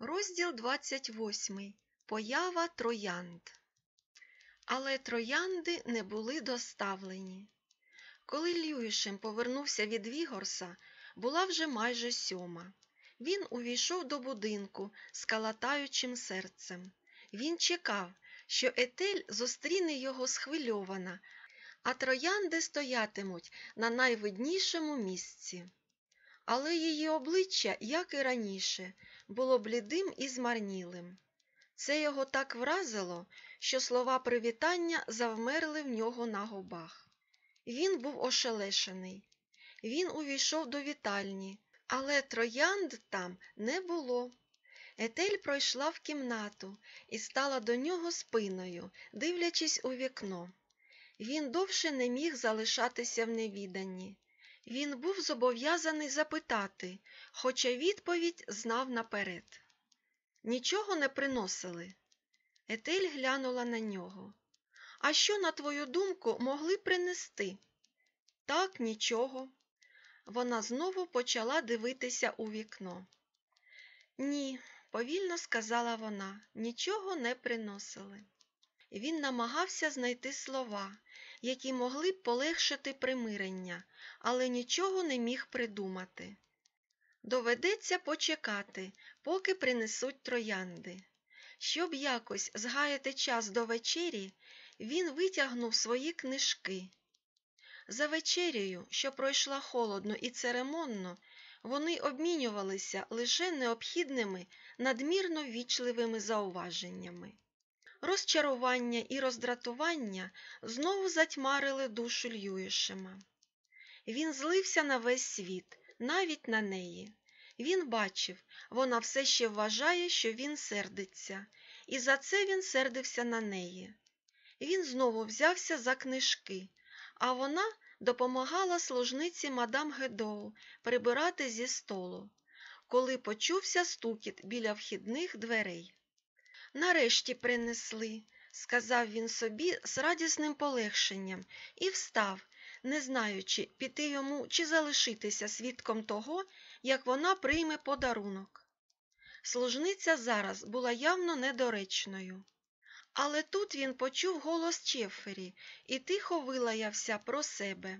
Розділ 28. Поява троянд. Але троянди не були доставлені. Коли Льюішем повернувся від Вігорса, була вже майже сьома. Він увійшов до будинку з калатаючим серцем. Він чекав, що Етель зустріне його схвильована, а троянди стоятимуть на найвиднішому місці. Але її обличчя, як і раніше, було блідим і змарнілим. Це його так вразило, що слова привітання завмерли в нього на губах. Він був ошелешений. Він увійшов до вітальні, але троянд там не було. Етель пройшла в кімнату і стала до нього спиною, дивлячись у вікно. Він довше не міг залишатися в невіданні. Він був зобов'язаний запитати, хоча відповідь знав наперед. Нічого не приносили. Етель глянула на нього. А що, на твою думку, могли принести? Так, нічого. Вона знову почала дивитися у вікно. Ні, повільно сказала вона, нічого не приносили. Він намагався знайти слова, які могли б полегшити примирення, але нічого не міг придумати. Доведеться почекати, поки принесуть троянди. Щоб якось згаяти час до вечері, він витягнув свої книжки. За вечерею, що пройшла холодно і церемонно, вони обмінювалися лише необхідними надмірно вічливими зауваженнями. Розчарування і роздратування знову затьмарили душу Льюішема. Він злився на весь світ, навіть на неї. Він бачив, вона все ще вважає, що він сердиться, і за це він сердився на неї. Він знову взявся за книжки, а вона допомагала служниці мадам Гедоу прибирати зі столу, коли почувся стукіт біля вхідних дверей. Нарешті принесли, сказав він собі з радісним полегшенням, і встав, не знаючи, піти йому чи залишитися свідком того, як вона прийме подарунок. Служниця зараз була явно недоречною. Але тут він почув голос Чефері і тихо вилаявся про себе.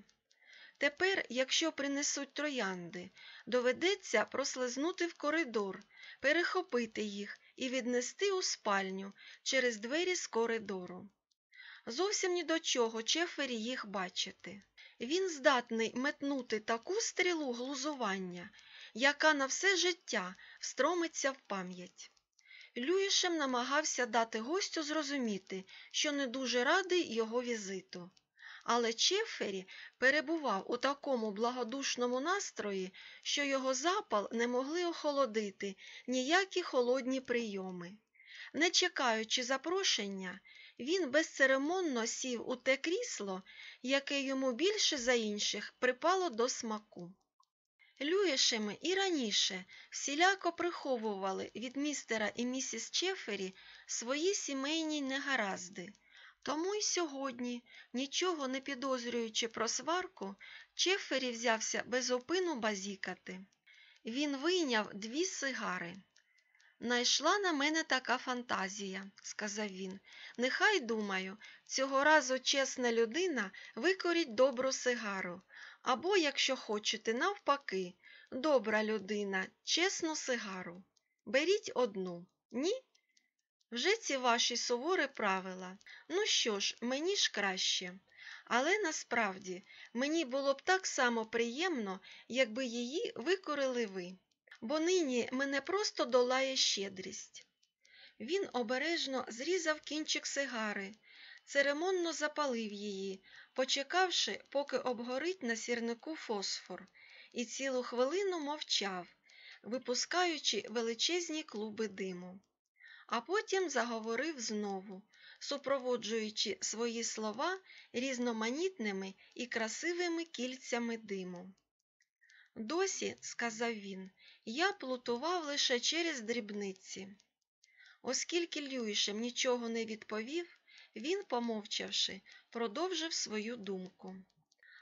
Тепер, якщо принесуть троянди, доведеться прослизнути в коридор, перехопити їх і віднести у спальню через двері з коридору. Зовсім ні до чого Чефері їх бачити. Він здатний метнути таку стрілу глузування, яка на все життя встромиться в пам'ять. Люїшем намагався дати гостю зрозуміти, що не дуже радий його візиту. Але Чефері перебував у такому благодушному настрої, що його запал не могли охолодити ніякі холодні прийоми. Не чекаючи запрошення, він безцеремонно сів у те крісло, яке йому більше за інших припало до смаку. Люєшеми і раніше всіляко приховували від містера і місіс Чефері свої сімейні негаразди. Тому й сьогодні, нічого не підозрюючи про сварку, Чефері взявся безопину базікати. Він вийняв дві сигари. Найшла на мене така фантазія, сказав він. Нехай, думаю, цього разу чесна людина викоріть добру сигару. Або, якщо хочете, навпаки, добра людина, чесну сигару. Беріть одну, ні? Вже ці ваші суворі правила. Ну що ж, мені ж краще. Але насправді мені було б так само приємно, якби її викорили ви. Бо нині мене просто долає щедрість. Він обережно зрізав кінчик сигари, церемонно запалив її, почекавши, поки обгорить на сірнику фосфор, і цілу хвилину мовчав, випускаючи величезні клуби диму. А потім заговорив знову, супроводжуючи свої слова різноманітними і красивими кільцями диму. Досі, сказав він, я плутував лише через дрібниці. Оскільки Люїшем нічого не відповів, він, помовчавши, продовжив свою думку.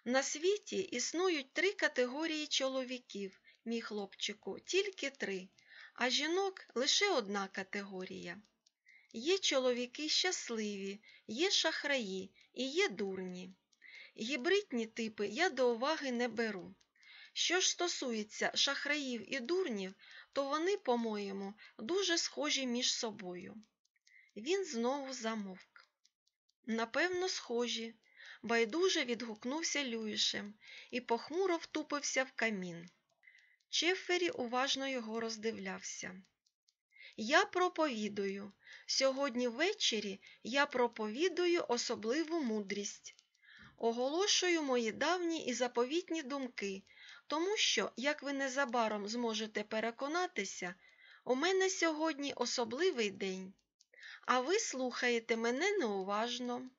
На світі існують три категорії чоловіків, мій хлопчику, тільки три. а жінок лише одна категорія. Є чоловіки щасливі, є шахраї і є дурні. Гібридні типи я до уваги не беру. Що ж стосується шахраїв і дурнів, то вони, по-моєму, дуже схожі між собою. Він знову замовк. Напевно, схожі, байдуже відгукнувся Люїшем і похмуро втупився в камін. Чефері уважно його роздивлявся. Я проповідую. Сьогодні ввечері я проповідую особливу мудрість. Оголошую мої давні і заповітні думки, тому що, як ви незабаром зможете переконатися, у мене сьогодні особливий день, а ви слухаєте мене неуважно.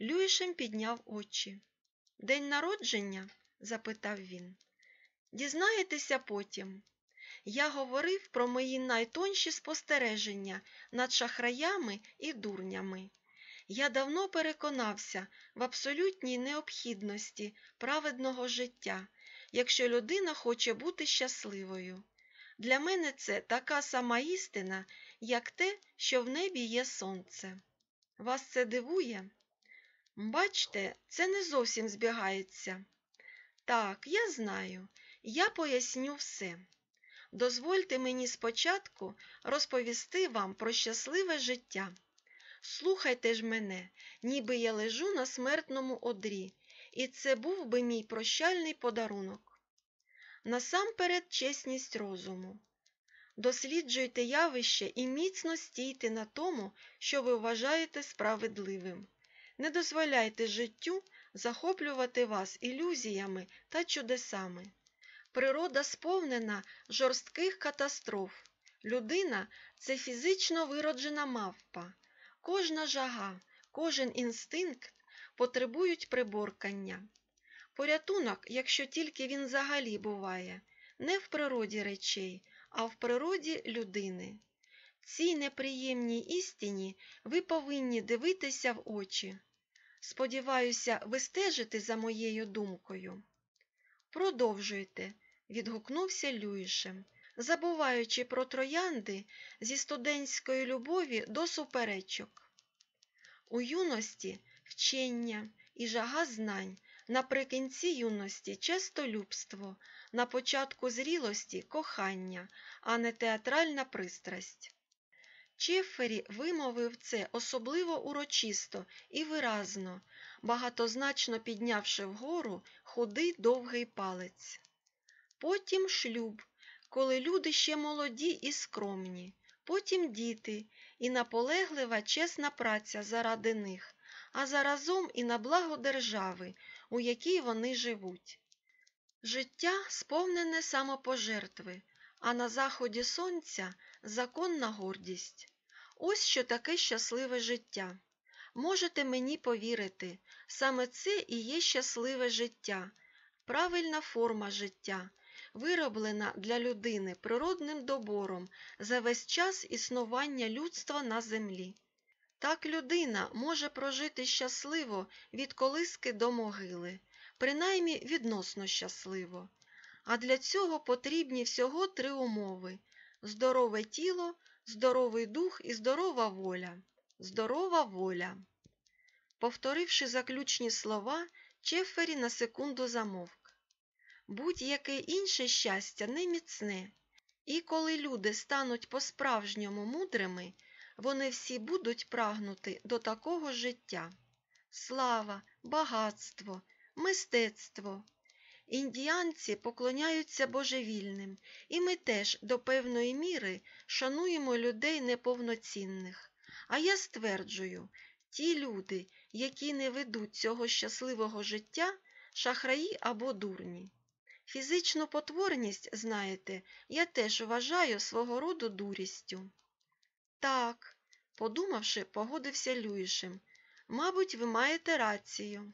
Люїшем підняв очі. День народження? запитав він. Дізнаєтеся потім. Я говорив про мої найтонші спостереження над шахраями і дурнями. Я давно переконався в абсолютній необхідності праведного життя, якщо людина хоче бути щасливою. Для мене це така сама істина, як те, що в небі є сонце. Вас це дивує? Бачте, це не зовсім збігається. Так, я знаю, я поясню все. Дозвольте мені спочатку розповісти вам про щасливе життя. Слухайте ж мене, ніби я лежу на смертному одрі, і це був би мій прощальний подарунок. Насамперед чесність розуму. Досліджуйте явище і міцно стійте на тому, що ви вважаєте справедливим. Не дозволяйте життю захоплювати вас ілюзіями та чудесами. Природа сповнена жорстких катастроф. Людина це фізично вироджена мавпа. Кожна жага, кожен інстинкт потребують приборкання. Порятунок, якщо тільки він взагалі буває, не в природі речей, а в природі людини. Цій неприємній істині ви повинні дивитися в очі. Сподіваюся, ви стежите за моєю думкою. Продовжуйте, відгукнувся Люїшем, забуваючи про троянди зі студентської любові до суперечок. У юності вчення і жага знань, наприкінці юності честолюбство, на початку зрілості кохання, а не театральна пристрасть. Чефері вимовив це особливо урочисто і виразно, багатозначно піднявши вгору худий довгий палець. Потім шлюб, коли люди ще молоді і скромні, потім діти і наполеглива чесна праця заради них, а заразом і на благо держави, у якій вони живуть. Життя сповнене самопожертви, а на заході сонця законна гордість. Ось що таке щасливе життя. Можете мені повірити, саме це і є щасливе життя, правильна форма життя, вироблена для людини природним добором за весь час існування людства на землі. Так людина може прожити щасливо від колиски до могили, принаймні відносно щасливо. А для цього потрібні всього три умови здорове тіло, здоровий дух і здорова воля. Здорова воля. Повторивши заключні слова, Чефері на секунду замовк. Будь-яке інше щастя не міцне, і коли люди стануть по-справжньому мудрими, вони всі будуть прагнути до такого життя. Слава, багатство, мистецтво. Індіанці поклоняються божевільним, і ми теж до певної міри шануємо людей неповноцінних. А я стверджую, ті люди, які не ведуть цього щасливого життя, шахраї або дурні. Фізичну потворність, знаєте, я теж вважаю свого роду дурістю. Так, подумавши, погодився Люїшем, мабуть, ви маєте рацію.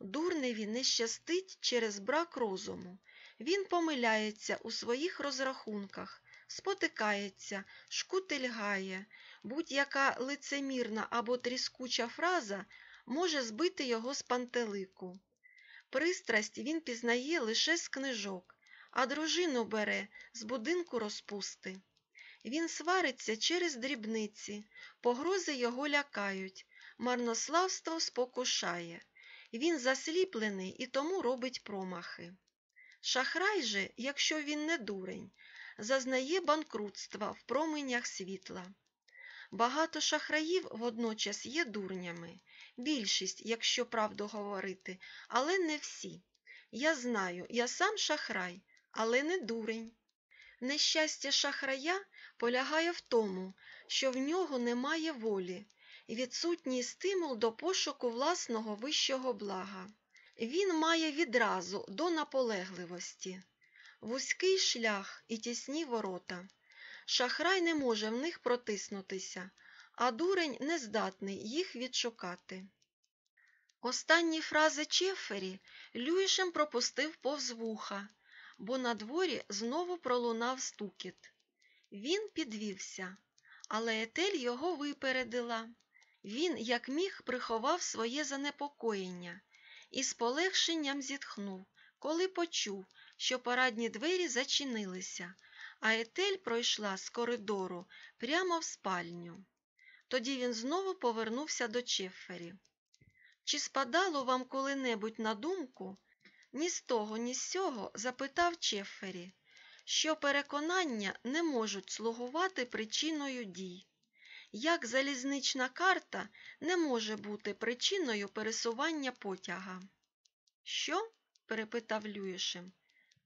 Дурневі не щастить через брак розуму. Він помиляється у своїх розрахунках, спотикається, шкутильгає, будь-яка лицемірна або тріскуча фраза може збити його з пантелику. Пристрасть він пізнає лише з книжок, а дружину бере з будинку розпусти. Він свариться через дрібниці, погрози його лякають, марнославство спокушає. Він засліплений і тому робить промахи. Шахрай же, якщо він не дурень, зазнає банкрутства в променях світла. Багато шахраїв водночас є дурнями, більшість, якщо правду говорити, але не всі. Я знаю, я сам шахрай, але не дурень. Нещастя шахрая полягає в тому, що в нього немає волі, відсутній стимул до пошуку власного вищого блага. Він має відразу до наполегливості, вузький шлях і тісні ворота. Шахрай не може в них протиснутися, а дурень не здатний їх відшукати. Останні фрази Чефері Люїшем пропустив повз вуха, бо на дворі знову пролунав стукіт. Він підвівся, але Етель його випередила. Він, як міг, приховав своє занепокоєння і з полегшенням зітхнув, коли почув, що парадні двері зачинилися, а Етель пройшла з коридору прямо в спальню. Тоді він знову повернувся до Чеффері. Чи спадало вам коли-небудь на думку? Ні з того, ні з сього запитав Чеффері, що переконання не можуть слугувати причиною дій. Як залізнична карта не може бути причиною пересування потяга. Що? перепитав Люїшем.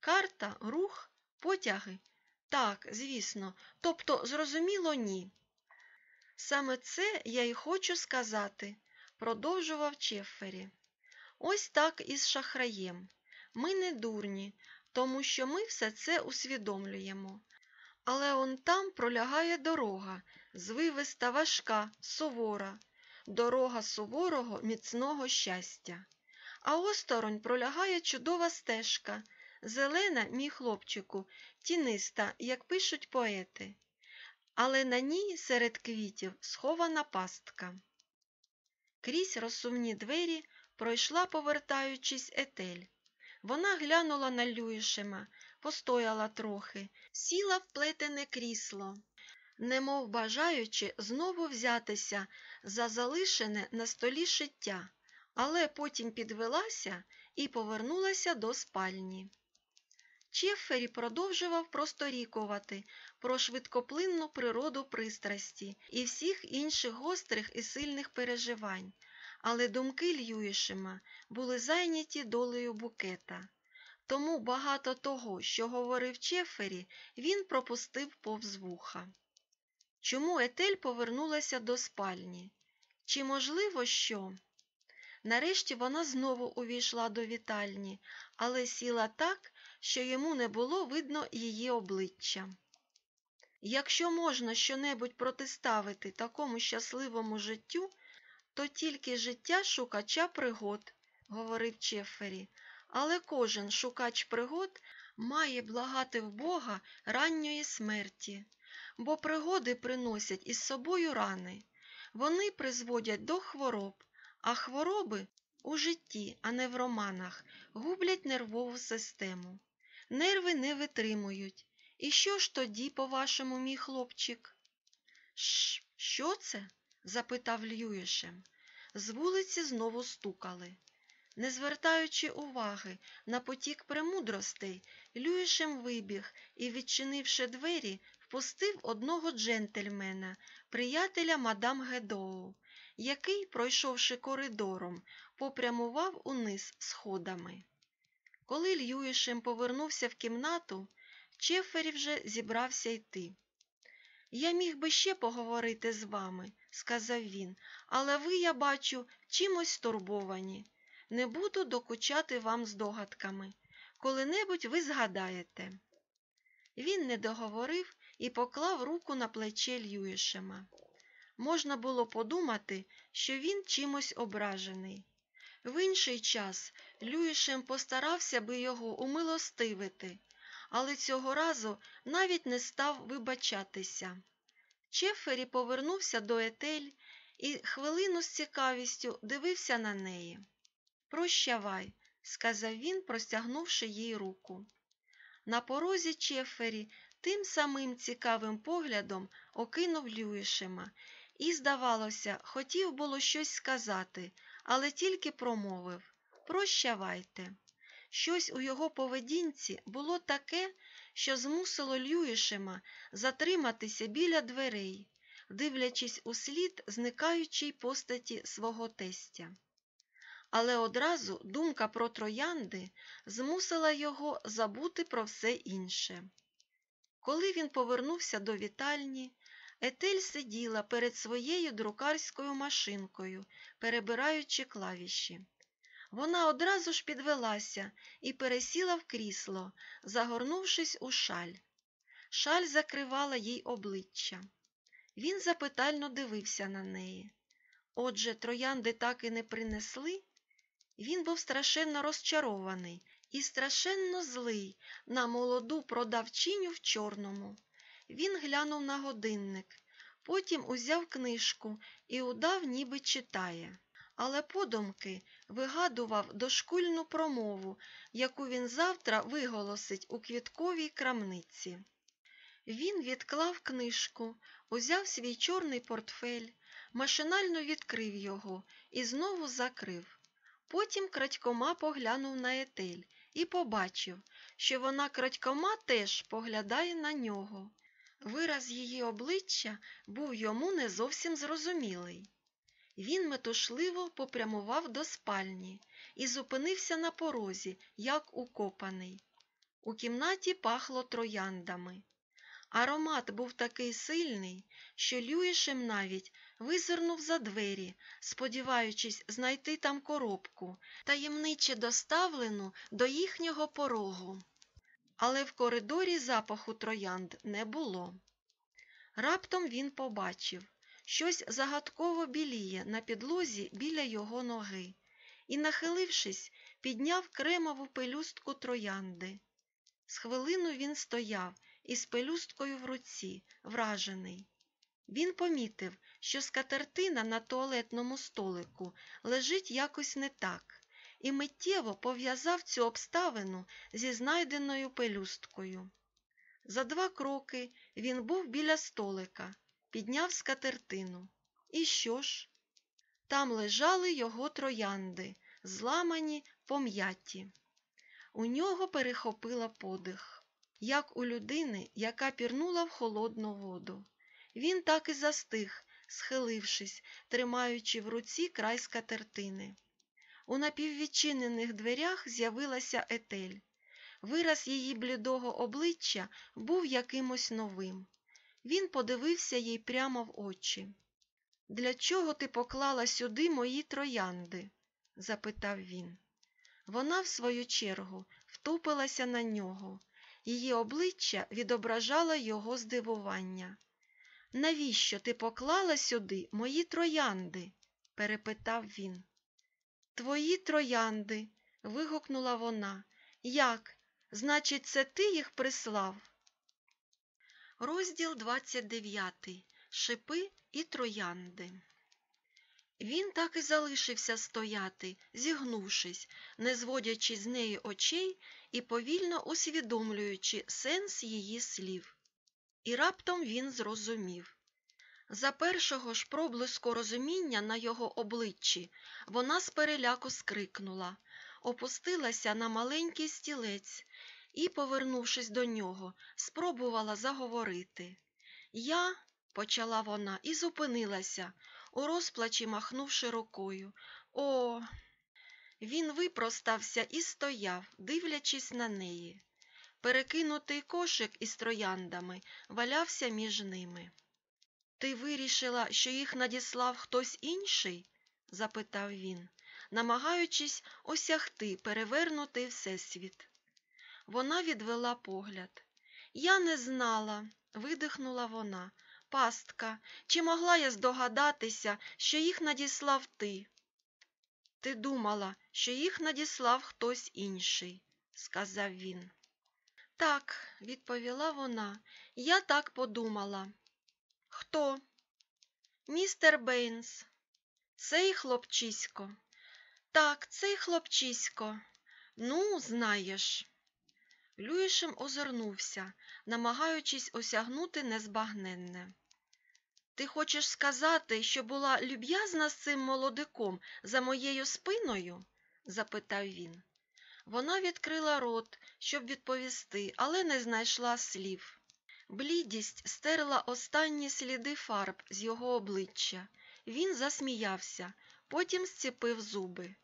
Карта, рух, потяги? Так, звісно, тобто, зрозуміло, ні. Саме це я й хочу сказати, продовжував Чеффері. Ось так і з шахраєм. Ми не дурні, тому що ми все це усвідомлюємо. Але он там пролягає дорога, звивиста важка, сувора, дорога суворого міцного щастя. А осторонь пролягає чудова стежка, зелена, мій хлопчику, тіниста, як пишуть поети. Але на ній серед квітів схована пастка. Крізь розсувні двері пройшла, повертаючись, етель. Вона глянула на Люїшема, постояла трохи, сіла в плетене крісло, немов бажаючи знову взятися за залишене на столі шиття, але потім підвелася і повернулася до спальні. Чеффері продовжував просторікувати про швидкоплинну природу пристрасті і всіх інших гострих і сильних переживань, але думки Льюішема були зайняті долею букета. Тому багато того, що говорив Чефері, він пропустив повз вуха. Чому Етель повернулася до спальні? Чи можливо, що? Нарешті вона знову увійшла до вітальні, але сіла так, що йому не було видно її обличчя. Якщо можна щонебудь протиставити такому щасливому життю, то тільки життя шукача пригод, говорив Чеффері, але кожен шукач пригод має благати в Бога ранньої смерті, бо пригоди приносять із собою рани, вони призводять до хвороб, а хвороби у житті, а не в романах, гублять нервову систему. Нерви не витримують. І що ж тоді, по-вашому, мій хлопчик? Ш, що це? запитав Льюішем. З вулиці знову стукали. Не звертаючи уваги на потік премудростей, Люїшем вибіг і, відчинивши двері, впустив одного джентльмена, приятеля мадам Гедоу, який, пройшовши коридором, попрямував униз сходами. Коли Льюішем повернувся в кімнату, Чефері вже зібрався йти. Я міг би ще поговорити з вами, сказав він, але ви, я бачу, чимось стурбовані. Не буду докучати вам здогадками. Коли-небудь ви згадаєте. Він не договорив і поклав руку на плече Льюішема. Можна було подумати, що він чимось ображений. В інший час Люїшем постарався би його умилостивити, але цього разу навіть не став вибачатися. Чефері повернувся до етель і хвилину з цікавістю дивився на неї. Прощавай, сказав він, простягнувши їй руку. На порозі Чефері тим самим цікавим поглядом окинув Люїшема і, здавалося, хотів було щось сказати, але тільки промовив Прощавайте. Щось у його поведінці було таке, що змусило Люїшема затриматися біля дверей, дивлячись у слід зникаючій постаті свого тестя. Але одразу думка про троянди змусила його забути про все інше. Коли він повернувся до вітальні, Етель сиділа перед своєю друкарською машинкою, перебираючи клавіші. Вона одразу ж підвелася і пересіла в крісло, загорнувшись у шаль. Шаль закривала їй обличчя. Він запитально дивився на неї. Отже, троянди так і не принесли. Він був страшенно розчарований і страшенно злий на молоду продавчиню в чорному. Він глянув на годинник, потім узяв книжку і удав, ніби читає. Але подумки вигадував дошкульну промову, яку він завтра виголосить у квітковій крамниці. Він відклав книжку, узяв свій чорний портфель, машинально відкрив його і знову закрив. Потім крадькома поглянув на етель і побачив, що вона крадькома теж поглядає на нього. Вираз її обличчя був йому не зовсім зрозумілий. Він метушливо попрямував до спальні і зупинився на порозі, як укопаний. У кімнаті пахло трояндами. Аромат був такий сильний, що Люїшем навіть визирнув за двері, сподіваючись знайти там коробку, таємниче доставлену до їхнього порогу. Але в коридорі запаху троянд не було. Раптом він побачив щось загадково біліє на підлозі біля його ноги і, нахилившись, підняв кремову пелюстку троянди. З хвилину він стояв із пелюсткою в руці, вражений. Він помітив, що скатертина на туалетному столику лежить якось не так, і миттєво пов'язав цю обставину зі знайденою пелюсткою. За два кроки він був біля столика, підняв скатертину. І що ж? Там лежали його троянди, зламані, пом'яті. У нього перехопила подих, як у людини, яка пірнула в холодну воду. Він так і застиг, схилившись, тримаючи в руці край скатертини. У напіввідчинених дверях з'явилася етель. Вираз її блідого обличчя був якимось новим. Він подивився їй прямо в очі. Для чого ти поклала сюди мої троянди? запитав він. Вона, в свою чергу, втупилася на нього. Її обличчя відображало його здивування. Навіщо ти поклала сюди мої троянди? перепитав він. Твої троянди. вигукнула вона. Як? Значить, це ти їх прислав? Розділ 29. Шипи і троянди. Він так і залишився стояти, зігнувшись, не зводячи з неї очей і повільно усвідомлюючи сенс її слів. І раптом він зрозумів. За першого ж проблиску розуміння на його обличчі вона з переляку скрикнула, опустилася на маленький стілець і, повернувшись до нього, спробувала заговорити. Я, почала вона і зупинилася, у розплачі махнувши рукою. О. Він випростався і стояв, дивлячись на неї. Перекинутий кошик із трояндами валявся між ними. Ти вирішила, що їх надіслав хтось інший? запитав він, намагаючись осягти перевернутий всесвіт. Вона відвела погляд. Я не знала, видихнула вона. Пастка, чи могла я здогадатися, що їх надіслав ти? Ти думала, що їх надіслав хтось інший, сказав він. Так, відповіла вона, я так подумала. Хто? Містер Бейнс. Цей хлопчисько. Так, цей хлопчисько. Ну, знаєш. Люїшем озирнувся, намагаючись осягнути незбагненне. Ти хочеш сказати, що була люб'язна з цим молодиком за моєю спиною? запитав він. Вона відкрила рот, щоб відповісти, але не знайшла слів. Блідість стерла останні сліди фарб з його обличчя. Він засміявся, потім зціпив зуби.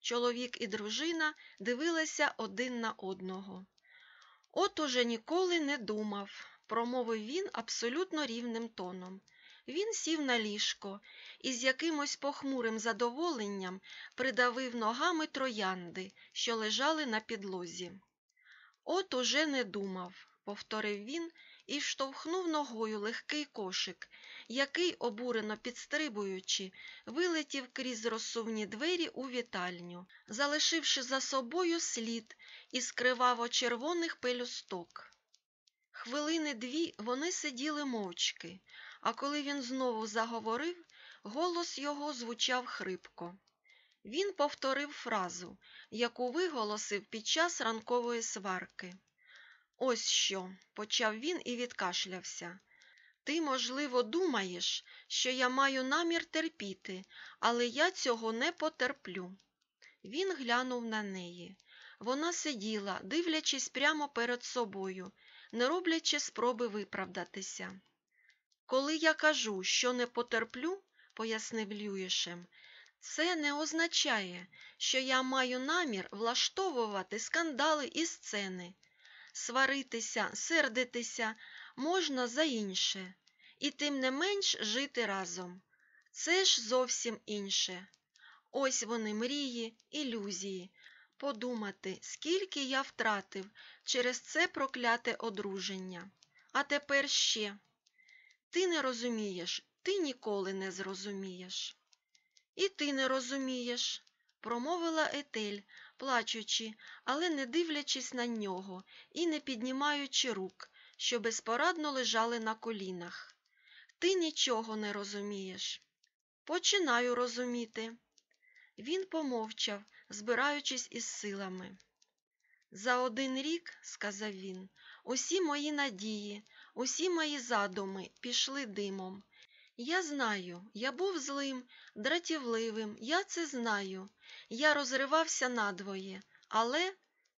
Чоловік і дружина дивилися один на одного. От уже ніколи не думав, промовив він абсолютно рівним тоном. Він сів на ліжко і з якимось похмурим задоволенням придавив ногами троянди, що лежали на підлозі. От уже не думав, повторив він і штовхнув ногою легкий кошик, який, обурено підстрибуючи, вилетів крізь розсувні двері у вітальню, залишивши за собою слід із криваво-червоних пелюсток. Хвилини дві вони сиділи мовчки, а коли він знову заговорив, голос його звучав хрипко. Він повторив фразу, яку виголосив під час ранкової сварки. Ось що, почав він і відкашлявся. Ти, можливо, думаєш, що я маю намір терпіти, але я цього не потерплю. Він глянув на неї. Вона сиділа, дивлячись прямо перед собою, не роблячи спроби виправдатися. Коли я кажу, що не потерплю, пояснив Люїшем, це не означає, що я маю намір влаштовувати скандали і сцени. Сваритися, сердитися можна за інше, і тим не менш жити разом. Це ж зовсім інше. Ось вони мрії, ілюзії. Подумати, скільки я втратив через це прокляте одруження. А тепер ще. Ти не розумієш, ти ніколи не зрозумієш. І ти не розумієш, промовила Етель, плачучи, але не дивлячись на нього і не піднімаючи рук, що безпорадно лежали на колінах. Ти нічого не розумієш. Починаю розуміти. Він помовчав, збираючись із силами. За один рік, сказав він, усі мої надії, усі мої задуми пішли димом. Я знаю, я був злим, дратівливим, я це знаю. Я розривався надвоє, але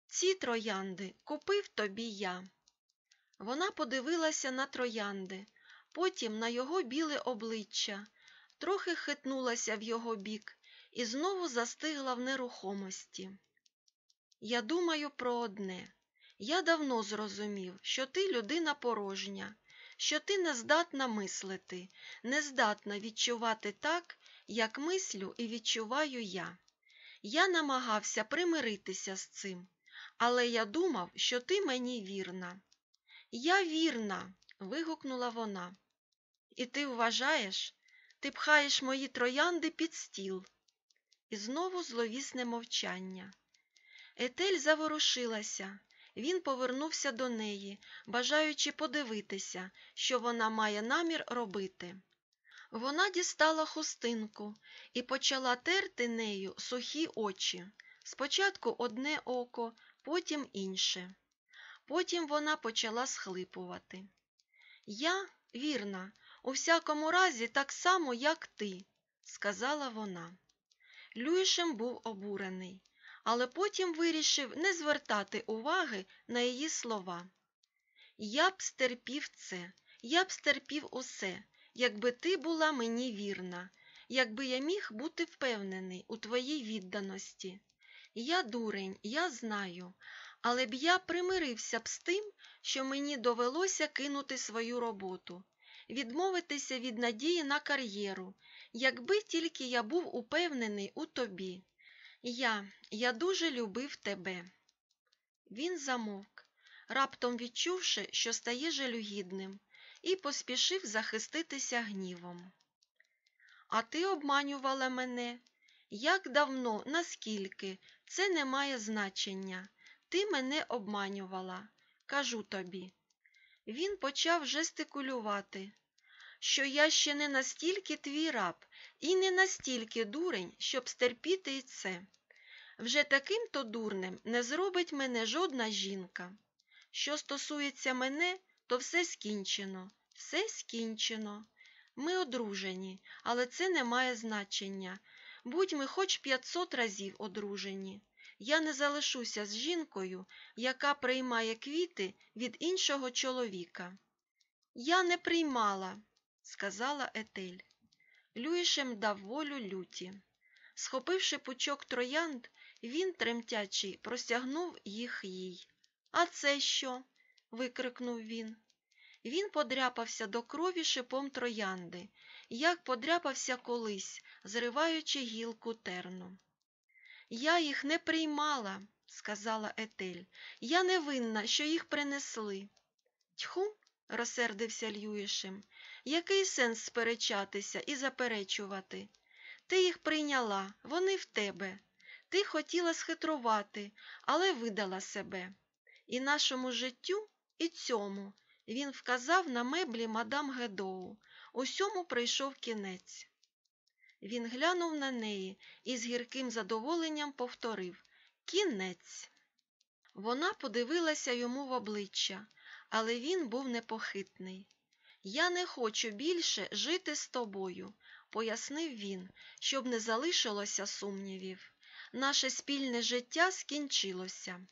ці троянди купив тобі я. Вона подивилася на троянди, потім на його біле обличчя, трохи хитнулася в його бік і знову застигла в нерухомості. Я думаю про одне. Я давно зрозумів, що ти людина порожня, що ти не здатна мислити, не здатна відчувати так, як мислю і відчуваю я. Я намагався примиритися з цим, але я думав, що ти мені вірна. Я вірна. вигукнула вона. І ти вважаєш, ти пхаєш мої троянди під стіл. І знову зловісне мовчання. Етель заворушилася. Він повернувся до неї, бажаючи подивитися, що вона має намір робити. Вона дістала хустинку і почала терти нею сухі очі. Спочатку одне око, потім інше. Потім вона почала схлипувати. Я, вірна, у всякому разі, так само, як ти, сказала вона. Люїшем був обурений, але потім вирішив не звертати уваги на її слова. Я б стерпів це, я б стерпів усе, якби ти була мені вірна, якби я міг бути впевнений у твоїй відданості. Я дурень, я знаю, але б я примирився б з тим, що мені довелося кинути свою роботу, відмовитися від надії на кар'єру, якби тільки я був упевнений у тобі. Я, я дуже любив тебе. Він замовк, раптом відчувши, що стає жалюгідним, і поспішив захиститися гнівом. А ти обманювала мене? Як давно, наскільки, це не має значення. Ти мене обманювала, кажу тобі. Він почав жестикулювати, що я ще не настільки твій раб і не настільки дурень, щоб стерпіти й це. Вже таким то дурнем не зробить мене жодна жінка. Що стосується мене, то все скінчено, все скінчено. Ми одружені, але це не має значення. Будь ми хоч 500 разів одружені. Я не залишуся з жінкою, яка приймає квіти від іншого чоловіка. Я не приймала, сказала Етель. Люїшем дав волю люті. Схопивши пучок троянд, він, тремтячий, простягнув їх їй. А це що? викрикнув він. Він подряпався до крові шипом троянди, як подряпався колись, зриваючи гілку терну. Я їх не приймала, сказала Етель. Я не винна, що їх принесли. Тьху, розсердився Льюішем. Який сенс сперечатися і заперечувати? Ти їх прийняла, вони в тебе. Ти хотіла схитрувати, але видала себе. І нашому життю, і цьому, він вказав на меблі мадам Гедоу. Усьому прийшов кінець. Він глянув на неї і з гірким задоволенням повторив Кінець. Вона подивилася йому в обличчя, але він був непохитний. Я не хочу більше жити з тобою, пояснив він, щоб не залишилося сумнівів. Наше спільне життя скінчилося.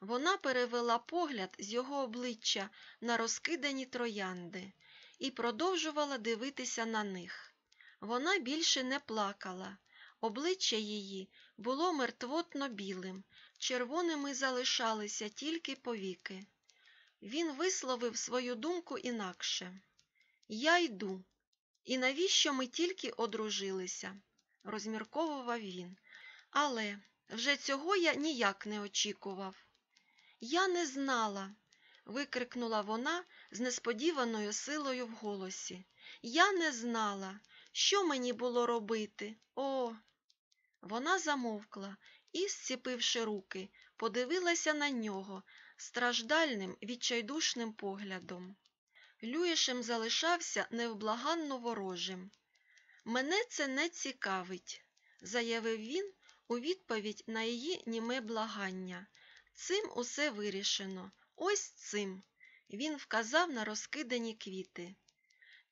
Вона перевела погляд з його обличчя на розкидані троянди і продовжувала дивитися на них. Вона більше не плакала. Обличчя її було мертвотно білим, червоними залишалися тільки повіки. Він висловив свою думку інакше. Я йду. І навіщо ми тільки одружилися? розмірковував він. Але вже цього я ніяк не очікував. Я не знала, викрикнула вона з несподіваною силою в голосі. Я не знала, що мені було робити. О. Вона замовкла і, зціпивши руки, подивилася на нього страждальним, відчайдушним поглядом. Люїшем залишався невблаганно ворожим. Мене це не цікавить, заявив він у відповідь на її німе благання. Цим усе вирішено. Ось цим. Він вказав на розкидані квіти.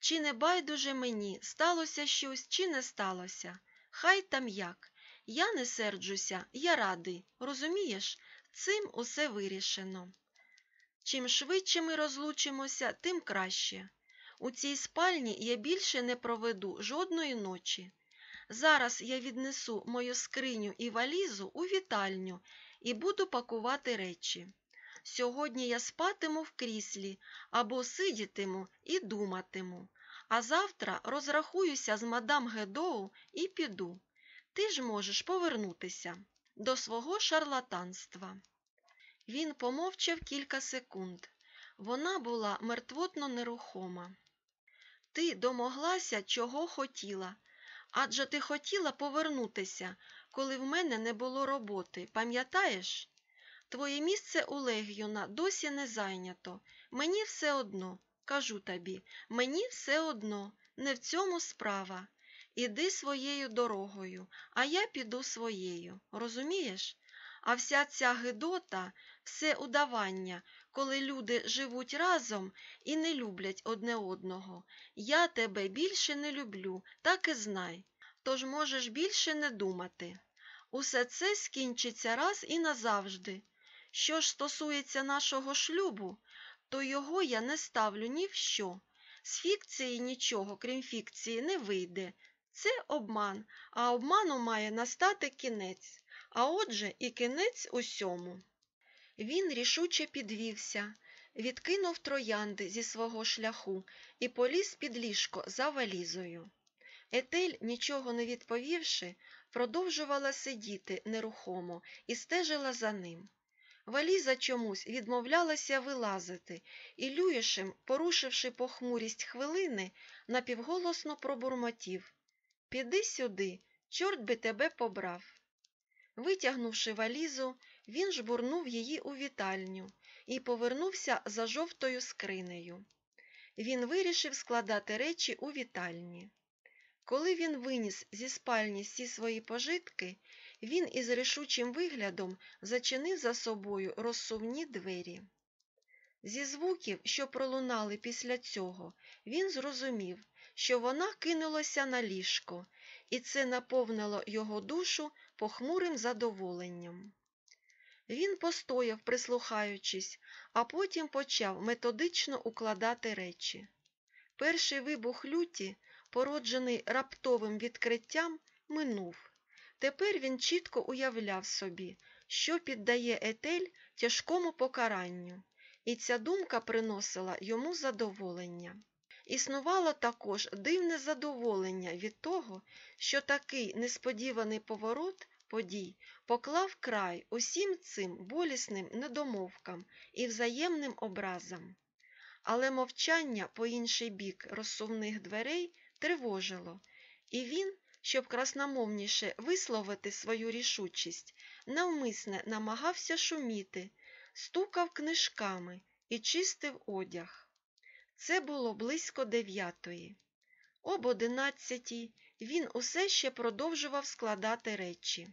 Чи не байдуже мені, сталося щось, чи не сталося? Хай там як. Я не серджуся, я радий. Розумієш, цим усе вирішено. Чим швидше ми розлучимося, тим краще. У цій спальні я більше не проведу жодної ночі. Зараз я віднесу мою скриню і валізу у вітальню і буду пакувати речі. Сьогодні я спатиму в кріслі або сидітиму і думатиму, а завтра розрахуюся з мадам Гедоу і піду. Ти ж можеш повернутися до свого шарлатанства. Він помовчав кілька секунд. Вона була мертвотно нерухома. Ти домоглася, чого хотіла, адже ти хотіла повернутися, коли в мене не було роботи, пам'ятаєш? Твоє місце у Легіона досі не зайнято. Мені все одно, кажу тобі, мені все одно, не в цьому справа. Іди своєю дорогою, а я піду своєю. Розумієш? А вся ця гидота, все удавання, коли люди живуть разом і не люблять одне одного. Я тебе більше не люблю, так і знай. Тож можеш більше не думати. Усе це скінчиться раз і назавжди. Що ж стосується нашого шлюбу, то його я не ставлю ні в що. З фікції нічого, крім фікції, не вийде. Це обман, а обману має настати кінець, а отже і кінець усьому. Він рішуче підвівся, відкинув троянди зі свого шляху і поліз під ліжко за валізою. Етель, нічого не відповівши, продовжувала сидіти нерухомо і стежила за ним. Валіза чомусь відмовлялася вилазити, і Люєшем, порушивши похмурість хвилини, напівголосно пробурмотів Піди сюди, чорт би тебе побрав. Витягнувши валізу, він жбурнув її у вітальню і повернувся за жовтою скринею. Він вирішив складати речі у вітальні. Коли він виніс зі спальні всі свої пожитки, він із рішучим виглядом зачинив за собою розсувні двері. Зі звуків, що пролунали після цього, він зрозумів, що вона кинулася на ліжко, і це наповнило його душу похмурим задоволенням. Він постояв, прислухаючись, а потім почав методично укладати речі. Перший вибух люті, породжений раптовим відкриттям, минув. Тепер він чітко уявляв собі, що піддає етель тяжкому покаранню, і ця думка приносила йому задоволення. Існувало також дивне задоволення від того, що такий несподіваний поворот подій поклав край усім цим болісним недомовкам і взаємним образам. Але мовчання по інший бік розсувних дверей тривожило, і він, щоб красномовніше висловити свою рішучість, навмисне намагався шуміти, стукав книжками і чистив одяг. Це було близько дев'ятої. Об одинадцятій він усе ще продовжував складати речі.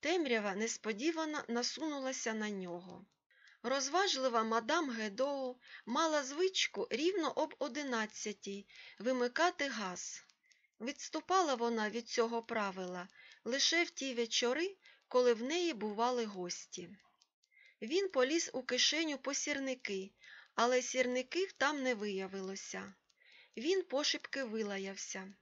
Темрява несподівано насунулася на нього. Розважлива мадам Гедоу мала звичку рівно об одинадцятій вимикати газ. Відступала вона від цього правила лише в ті вечори, коли в неї бували гості. Він поліз у кишеню по сірники, але сірників там не виявилося. Він пошепки вилаявся.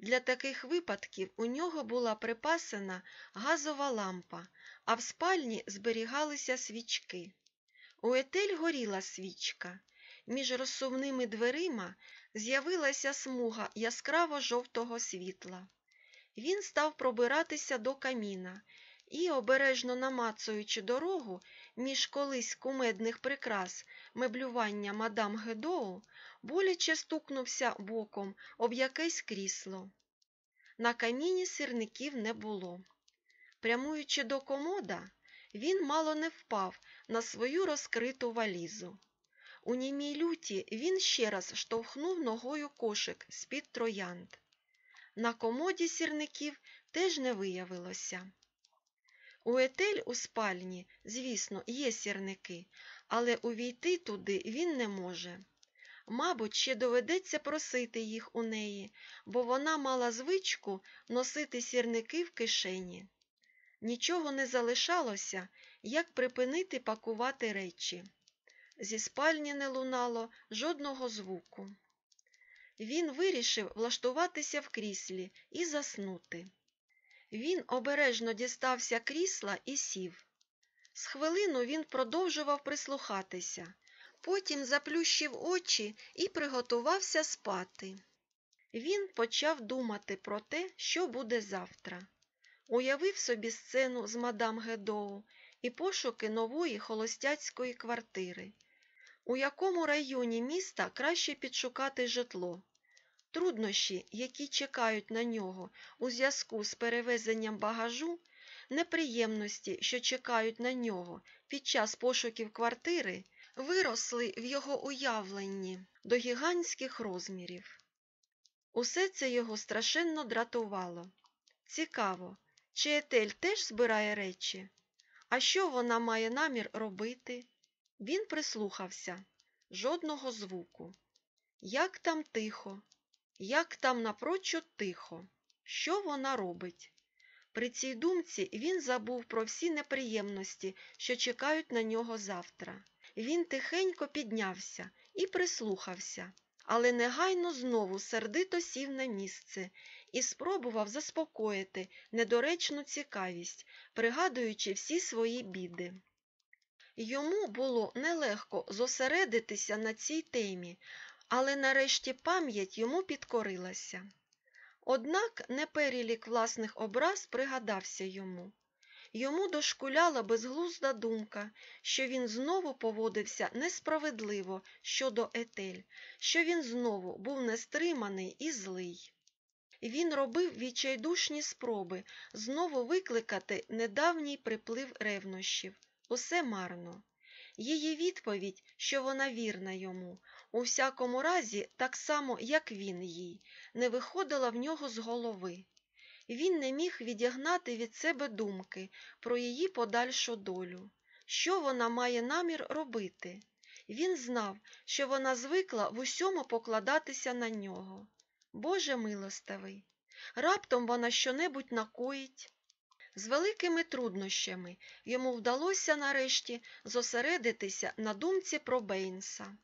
Для таких випадків у нього була припасена газова лампа, а в спальні зберігалися свічки. У етель горіла свічка. Між розсувними дверима з'явилася смуга яскраво жовтого світла. Він став пробиратися до каміна і, обережно намацуючи дорогу між колись кумедних прикрас меблювання мадам Гедоу, боляче стукнувся боком об якесь крісло. На каміні сірників не було. Прямуючи до комода, він мало не впав на свою розкриту валізу. У німій люті він ще раз штовхнув ногою кошик з-під троянд. На комоді сірників теж не виявилося. У етель у спальні, звісно, є сірники, але увійти туди він не може. Мабуть, ще доведеться просити їх у неї, бо вона мала звичку носити сірники в кишені. Нічого не залишалося, як припинити пакувати речі. Зі спальні не лунало жодного звуку. Він вирішив влаштуватися в кріслі і заснути. Він обережно дістався крісла і сів. З хвилину він продовжував прислухатися, потім заплющив очі і приготувався спати. Він почав думати про те, що буде завтра. Уявив собі сцену з мадам Гедоу і пошуки нової холостяцької квартири. У якому районі міста краще підшукати житло? Труднощі, які чекають на нього у зв'язку з перевезенням багажу, неприємності, що чекають на нього під час пошуків квартири, виросли в його уявленні до гігантських розмірів. Усе це його страшенно дратувало. Цікаво, чи Етель теж збирає речі? А що вона має намір робити? Він прислухався жодного звуку. Як там тихо, як там напрочуд тихо, що вона робить? При цій думці він забув про всі неприємності, що чекають на нього завтра. Він тихенько піднявся і прислухався, але негайно знову сердито сів на місце і спробував заспокоїти недоречну цікавість, пригадуючи всі свої біди. Йому було нелегко зосередитися на цій темі, але нарешті пам'ять йому підкорилася. Однак неперелік власних образ пригадався йому. Йому дошкуляла безглузда думка, що він знову поводився несправедливо щодо етель, що він знову був нестриманий і злий. Він робив відчайдушні спроби знову викликати недавній приплив ревнощів. Усе марно. Її відповідь, що вона вірна йому, у всякому разі, так само, як він їй, не виходила в нього з голови. Він не міг відігнати від себе думки про її подальшу долю. Що вона має намір робити? Він знав, що вона звикла в усьому покладатися на нього. Боже милостивий, раптом вона щонебудь накоїть. З великими труднощами йому вдалося нарешті зосередитися на думці про Бейнса.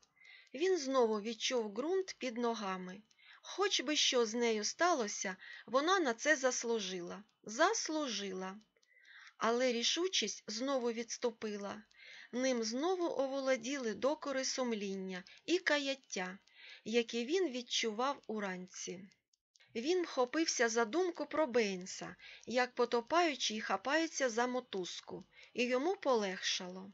Він знову відчув ґрунт під ногами. Хоч би що з нею сталося, вона на це заслужила. Заслужила. Але рішучість знову відступила. Ним знову оволоділи докори сумління і каяття, які він відчував уранці. Він вхопився за думку про Бейнса, як потопаючий хапається за мотузку, і йому полегшало.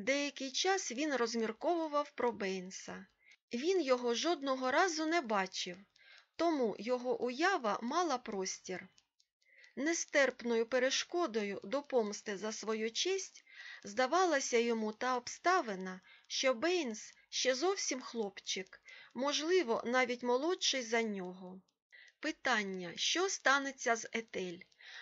Деякий час він розмірковував про Бейнса. Він його жодного разу не бачив, тому його уява мала простір. Нестерпною перешкодою до помсти за свою честь здавалася йому та обставина, що Бейнс ще зовсім хлопчик, можливо, навіть молодший за нього. Питання, що станеться з Етель,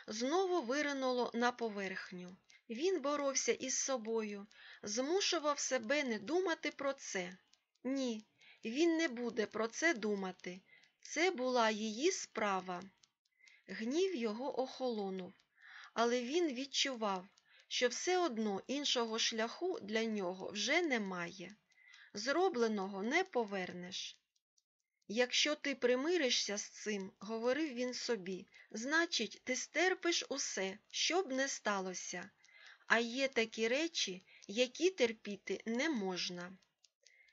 знову виринуло на поверхню. Він боровся із собою, змушував себе не думати про це. Ні, він не буде про це думати. Це була її справа. Гнів його охолонув, але він відчував, що все одно іншого шляху для нього вже немає. Зробленого не повернеш. Якщо ти примиришся з цим, говорив він собі, значить, ти стерпиш усе, що б не сталося, а є такі речі, які терпіти не можна.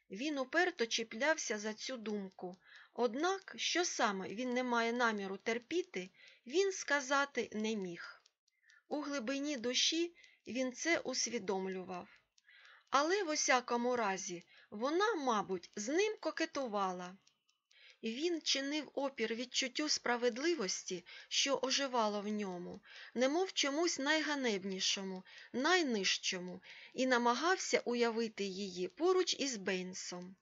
Він уперто чіплявся за цю думку, однак, що саме він не має наміру терпіти, він сказати не міг. У глибині душі він це усвідомлював. Але в усякому разі вона, мабуть, з ним кокетувала. Він чинив опір відчуттю справедливості, що оживало в ньому, немов чомусь найганебнішому, найнижчому, і намагався уявити її поруч із Бейнсом.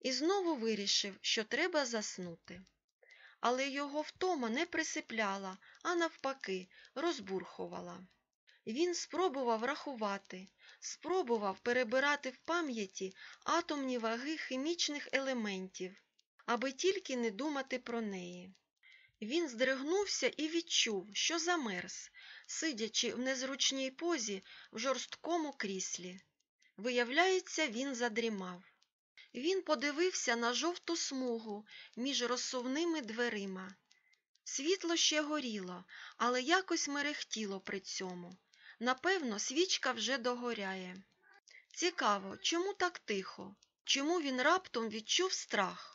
І знову вирішив, що треба заснути. Але його втома не присипляла, а навпаки, розбурхувала. Він спробував рахувати, спробував перебирати в пам'яті атомні ваги хімічних елементів, аби тільки не думати про неї. Він здригнувся і відчув, що замерз, сидячи в незручній позі в жорсткому кріслі. Виявляється, він задрімав. Він подивився на жовту смугу між розсувними дверима. Світло ще горіло, але якось мерехтіло при цьому. Напевно, свічка вже догоряє. Цікаво, чому так тихо? Чому він раптом відчув страх?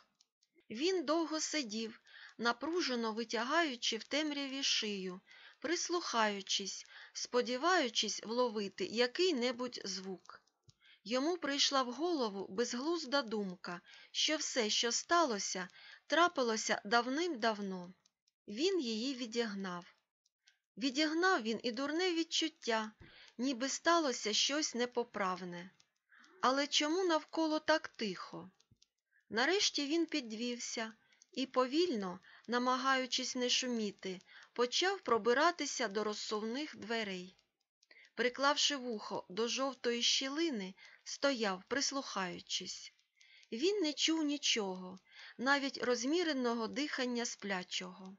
Він довго сидів, напружено витягаючи в темряві шию, прислухаючись, сподіваючись вловити який-небудь звук. Йому прийшла в голову безглузда думка, що все, що сталося, трапилося давним-давно. Він її відігнав. Відігнав він і дурне відчуття, ніби сталося щось непоправне. Але чому навколо так тихо? Нарешті він підвівся і повільно, намагаючись не шуміти, почав пробиратися до розсувних дверей. Приклавши вухо до жовтої щілини, стояв, прислухаючись. Він не чув нічого, навіть розміреного дихання сплячого.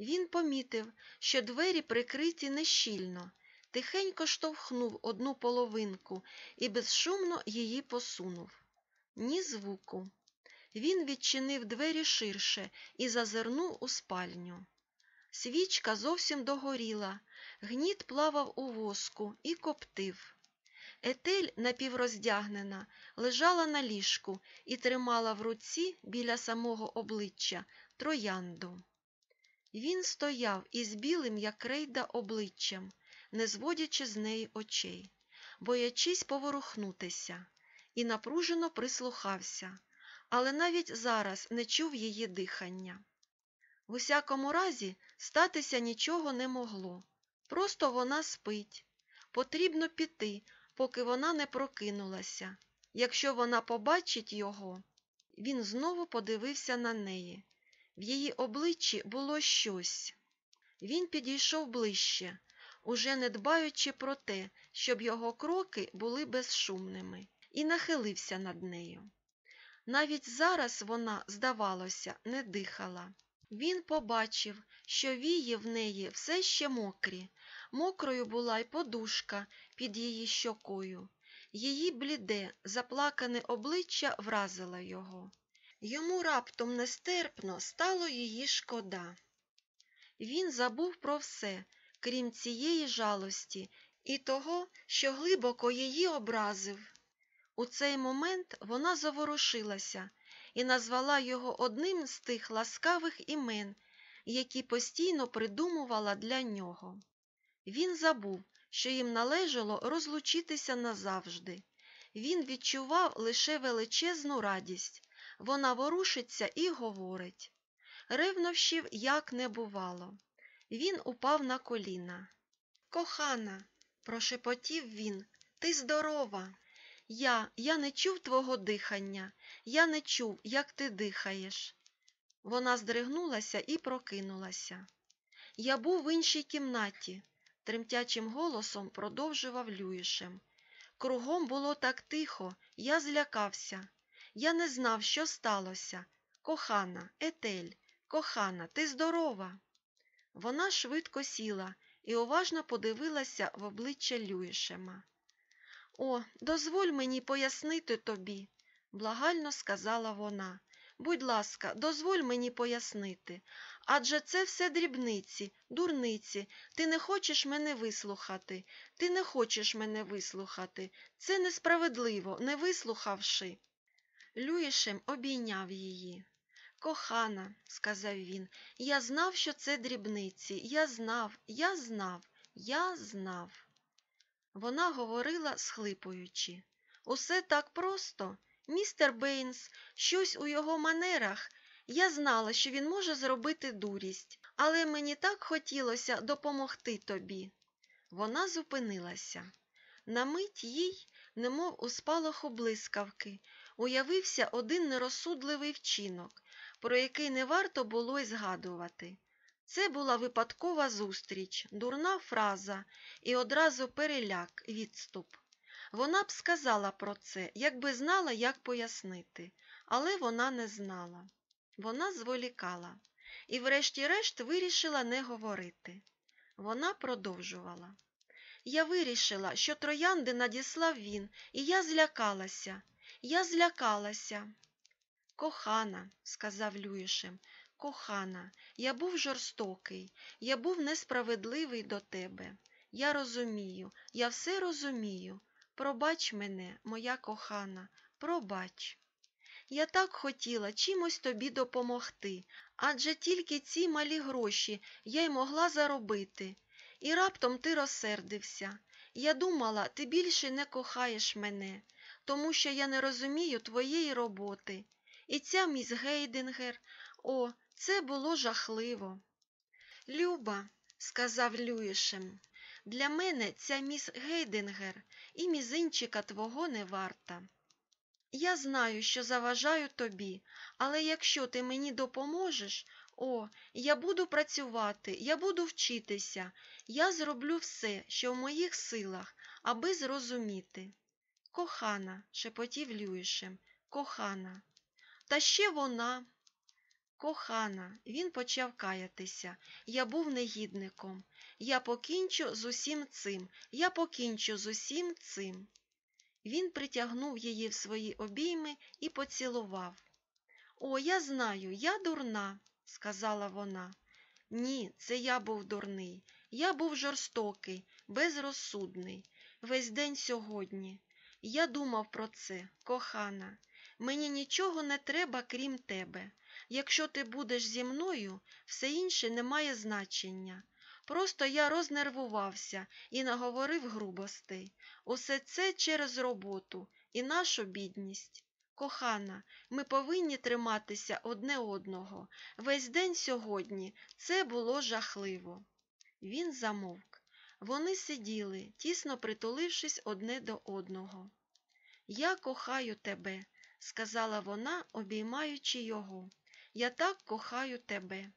Він помітив, що двері прикриті нещільно, тихенько штовхнув одну половинку і безшумно її посунув. Ні звуку. Він відчинив двері ширше і зазирнув у спальню. Свічка зовсім догоріла, гніт плавав у воску і коптив. Етель, напівроздягнена, лежала на ліжку і тримала в руці біля самого обличчя троянду. Він стояв із білим, як рейда, обличчям, не зводячи з неї очей, боячись поворухнутися, і напружено прислухався, але навіть зараз не чув її дихання. В усякому разі, статися нічого не могло. Просто вона спить. Потрібно піти, поки вона не прокинулася. Якщо вона побачить його, він знову подивився на неї. В її обличчі було щось. Він підійшов ближче, уже не дбаючи про те, щоб його кроки були безшумними, і нахилився над нею. Навіть зараз вона, здавалося, не дихала. Він побачив, що вії в неї все ще мокрі. Мокрою була й подушка під її щокою. Її бліде, заплакане обличчя вразило його. Йому раптом нестерпно стало її шкода. Він забув про все, крім цієї жалості і того, що глибоко її образив. У цей момент вона заворушилася і назвала його одним з тих ласкавих імен, які постійно придумувала для нього. Він забув, що їм належало розлучитися назавжди. Він відчував лише величезну радість. Вона ворушиться і говорить. Ревнощів як не бувало. Він упав на коліна. Кохана, прошепотів він, ти здорова. Я, я не чув твого дихання, я не чув, як ти дихаєш. Вона здригнулася і прокинулася. Я був в іншій кімнаті, тремтячим голосом продовжував Люїшем. Кругом було так тихо, я злякався. Я не знав, що сталося. Кохана, Етель, кохана, ти здорова. Вона швидко сіла і уважно подивилася в обличчя Люїшема. О, дозволь мені пояснити тобі, благально сказала вона. Будь ласка, дозволь мені пояснити. Адже це все дрібниці, дурниці. Ти не хочеш мене вислухати. Ти не хочеш мене вислухати. Це несправедливо, не вислухавши. Люїшем обійняв її. Кохана, сказав він, я знав, що це дрібниці. Я знав, я знав, я знав. Вона говорила, схлипуючи. Усе так просто. Містер Бейнс, щось у його манерах. Я знала, що він може зробити дурість, але мені так хотілося допомогти тобі. Вона зупинилася. На мить їй, немов у спалаху блискавки, уявився один нерозсудливий вчинок, про який не варто було й згадувати. Це була випадкова зустріч, дурна фраза і одразу переляк, відступ. Вона б сказала про це, якби знала, як пояснити, але вона не знала. Вона зволікала і, врешті-решт, вирішила не говорити. Вона продовжувала. Я вирішила, що троянди надіслав він, і я злякалася. Я злякалася. Кохана, сказав Люїшем, кохана, я був жорстокий, я був несправедливий до тебе. Я розумію, я все розумію. Пробач мене, моя кохана, пробач. Я так хотіла чимось тобі допомогти, адже тільки ці малі гроші я й могла заробити. І раптом ти розсердився. Я думала, ти більше не кохаєш мене, тому що я не розумію твоєї роботи. І ця міс Гейдингер, о, це було жахливо. Люба, сказав Люїшем, для мене ця міс Гейдингер і мізинчика твого не варта. Я знаю, що заважаю тобі, але якщо ти мені допоможеш, о, я буду працювати, я буду вчитися, я зроблю все, що в моїх силах, аби зрозуміти. Кохана, шепотів Люїшем, кохана. Та ще вона. Кохана, він почав каятися. Я був негідником. Я покінчу з усім цим, я покінчу з усім цим. Він притягнув її в свої обійми і поцілував. О, я знаю, я дурна, сказала вона. Ні, це я був дурний. Я був жорстокий, безрозсудний. Весь день сьогодні. Я думав про це, кохана. Мені нічого не треба, крім тебе. Якщо ти будеш зі мною, все інше не має значення. Просто я рознервувався і наговорив грубостей. Усе це через роботу і нашу бідність. Кохана, ми повинні триматися одне одного. Весь день сьогодні це було жахливо. Він замовк. Вони сиділи, тісно притулившись одне до одного. Я кохаю тебе, сказала вона, обіймаючи його. Я так кохаю тебе.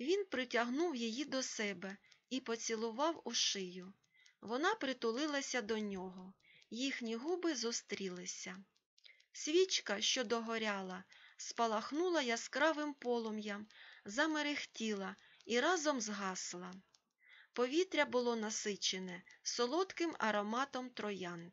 Він притягнув її до себе і поцілував у шию. Вона притулилася до нього. Їхні губи зустрілися. Свічка, що догоряла, спалахнула яскравим полум'ям, замерехтіла і разом згасла. Повітря було насичене солодким ароматом троянд.